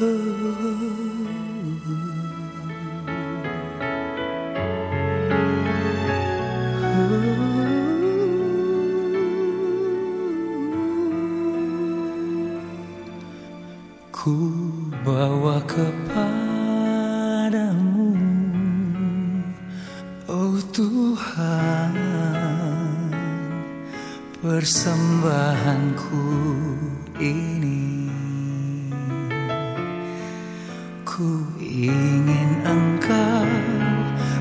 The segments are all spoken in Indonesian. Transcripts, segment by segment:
Ku bawa kepadamu Oh Tuhan Persembahanku ini Ku ingin engkau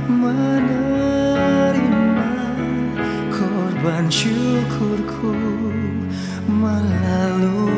menerima Korban syukurku melalui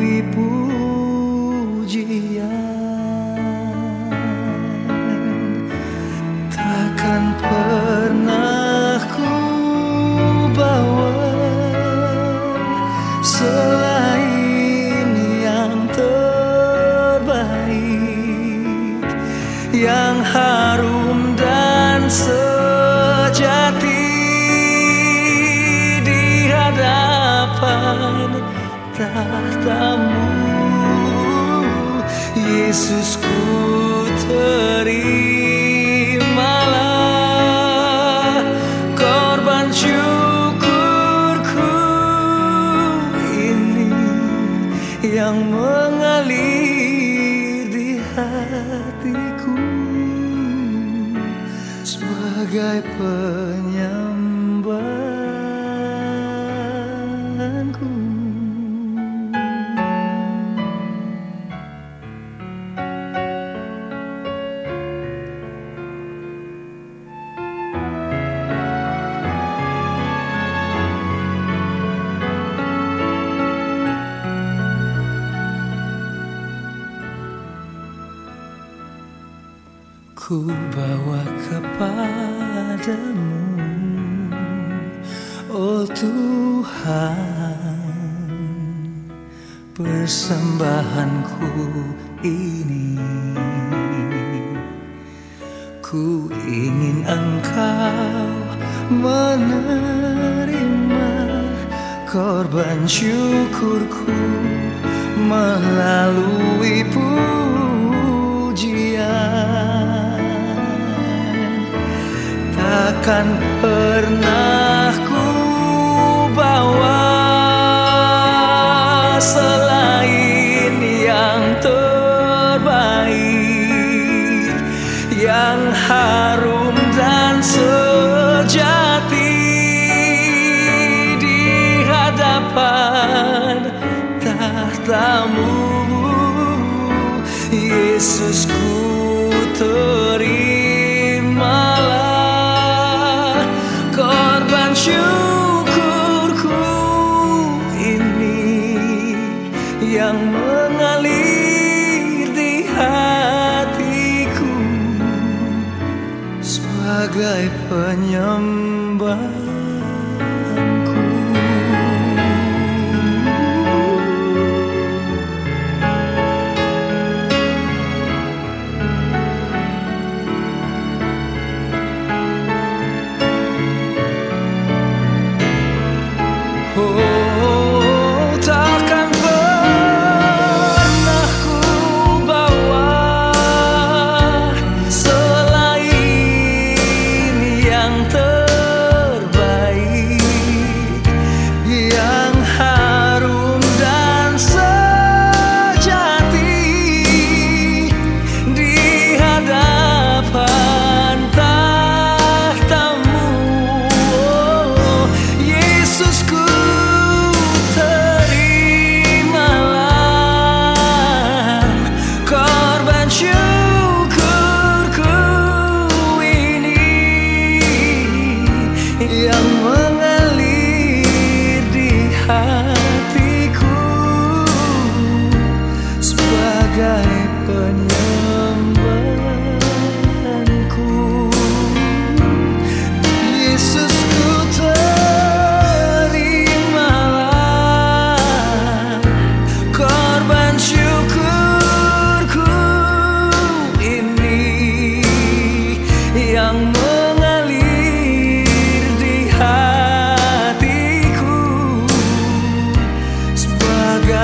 Yesusku terimalah korban syukurku ini yang mengalir di hatiku sebagai penyembahanku. Ku bawa kepadamu. Oh Tuhan Persembahanku ini. Ku ingin engkau menerima Korban syukurku melalui pujian Takkan pernah ku bawa selain yang terbaik Yang harum dan sejati di hadapan tahtamu Yesusku syukurku ini yang mengalir di hatiku sebagai penyembahku.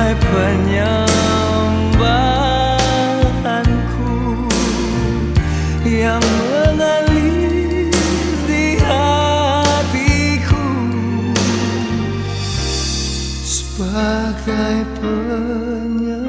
Wahai penyembahanku Yang mengalir di hatiku. Sebagai penyembahanku